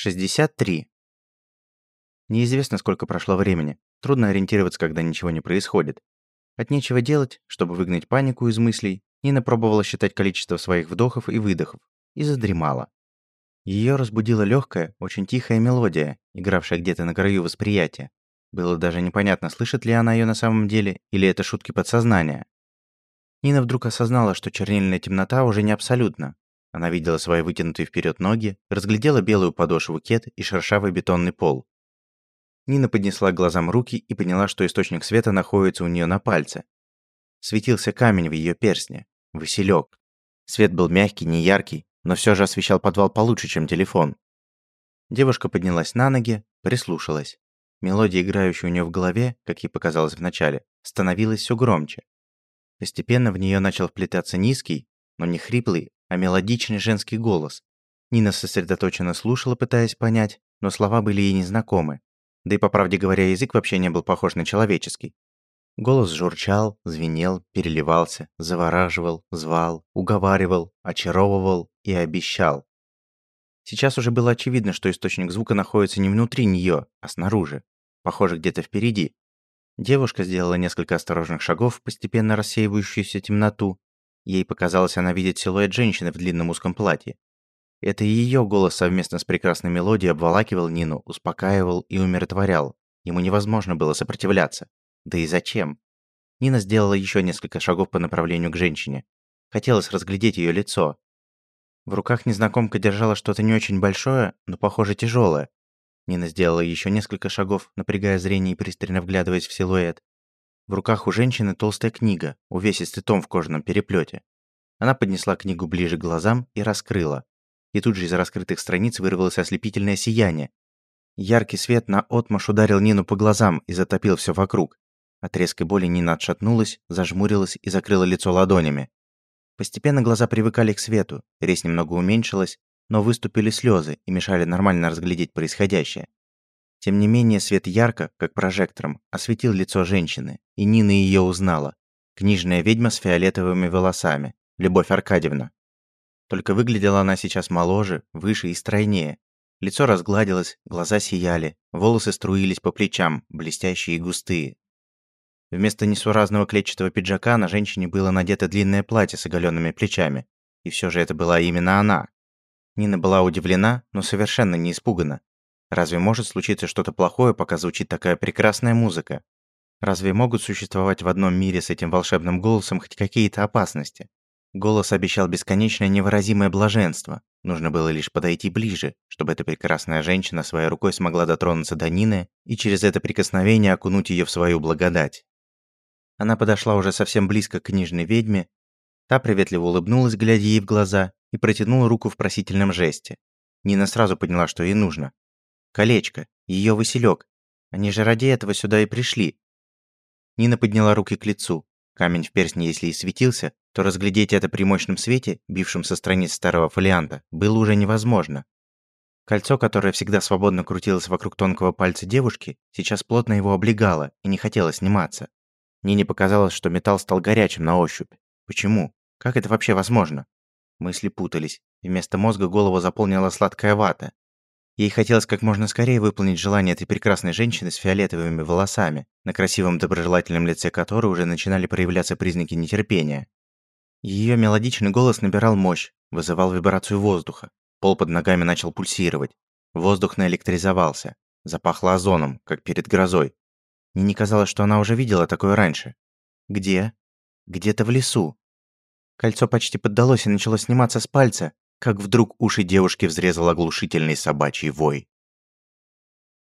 63. Неизвестно, сколько прошло времени. Трудно ориентироваться, когда ничего не происходит. От нечего делать, чтобы выгнать панику из мыслей, Нина пробовала считать количество своих вдохов и выдохов и задремала. Ее разбудила легкая, очень тихая мелодия, игравшая где-то на краю восприятия. Было даже непонятно, слышит ли она ее на самом деле, или это шутки подсознания. Нина вдруг осознала, что чернильная темнота уже не абсолютна, она видела свои вытянутые вперед ноги, разглядела белую подошву кет и шершавый бетонный пол. Нина поднесла к глазам руки и поняла, что источник света находится у нее на пальце. Светился камень в ее перстне. Василек. Свет был мягкий, не яркий, но все же освещал подвал получше, чем телефон. Девушка поднялась на ноги, прислушалась. Мелодия, играющая у нее в голове, как ей показалось вначале, становилась все громче. Постепенно в нее начал вплетаться низкий, но не хриплый, а мелодичный женский голос. Нина сосредоточенно слушала, пытаясь понять, но слова были ей незнакомы. Да и, по правде говоря, язык вообще не был похож на человеческий. Голос журчал, звенел, переливался, завораживал, звал, уговаривал, очаровывал и обещал. Сейчас уже было очевидно, что источник звука находится не внутри нее, а снаружи. Похоже, где-то впереди. Девушка сделала несколько осторожных шагов в постепенно рассеивающуюся темноту Ей показалось, она видит силуэт женщины в длинном узком платье. Это ее голос совместно с прекрасной мелодией обволакивал Нину, успокаивал и умиротворял. Ему невозможно было сопротивляться. Да и зачем? Нина сделала еще несколько шагов по направлению к женщине. Хотелось разглядеть ее лицо. В руках незнакомка держала что-то не очень большое, но, похоже, тяжелое. Нина сделала еще несколько шагов, напрягая зрение и пристально вглядываясь в силуэт. В руках у женщины толстая книга, увесистый том в кожаном переплете. Она поднесла книгу ближе к глазам и раскрыла. И тут же из раскрытых страниц вырвалось ослепительное сияние. Яркий свет на отмашь ударил Нину по глазам и затопил все вокруг. От резкой боли Нина отшатнулась, зажмурилась и закрыла лицо ладонями. Постепенно глаза привыкали к свету, резь немного уменьшилась, но выступили слезы и мешали нормально разглядеть происходящее. Тем не менее, свет ярко, как прожектором, осветил лицо женщины, и Нина ее узнала. Книжная ведьма с фиолетовыми волосами, Любовь Аркадьевна. Только выглядела она сейчас моложе, выше и стройнее. Лицо разгладилось, глаза сияли, волосы струились по плечам, блестящие и густые. Вместо несуразного клетчатого пиджака на женщине было надето длинное платье с оголенными плечами. И все же это была именно она. Нина была удивлена, но совершенно не испугана. Разве может случиться что-то плохое, пока звучит такая прекрасная музыка? Разве могут существовать в одном мире с этим волшебным голосом хоть какие-то опасности? Голос обещал бесконечное невыразимое блаженство. Нужно было лишь подойти ближе, чтобы эта прекрасная женщина своей рукой смогла дотронуться до Нины и через это прикосновение окунуть ее в свою благодать. Она подошла уже совсем близко к книжной ведьме. Та приветливо улыбнулась, глядя ей в глаза, и протянула руку в просительном жесте. Нина сразу поняла, что ей нужно. Колечко, ее Василек. Они же ради этого сюда и пришли. Нина подняла руки к лицу. Камень в перстне, если и светился, то разглядеть это при мощном свете, бившем со страниц старого фолианта, было уже невозможно. Кольцо, которое всегда свободно крутилось вокруг тонкого пальца девушки, сейчас плотно его облегало и не хотело сниматься. Нине показалось, что металл стал горячим на ощупь. Почему? Как это вообще возможно? Мысли путались. Вместо мозга голову заполнила сладкая вата, Ей хотелось как можно скорее выполнить желание этой прекрасной женщины с фиолетовыми волосами, на красивом доброжелательном лице которой уже начинали проявляться признаки нетерпения. Ее мелодичный голос набирал мощь, вызывал вибрацию воздуха. Пол под ногами начал пульсировать. Воздух наэлектризовался. Запахло озоном, как перед грозой. Мне не казалось, что она уже видела такое раньше. Где? Где-то в лесу. Кольцо почти поддалось и начало сниматься с пальца, как вдруг уши девушки взрезал оглушительный собачий вой.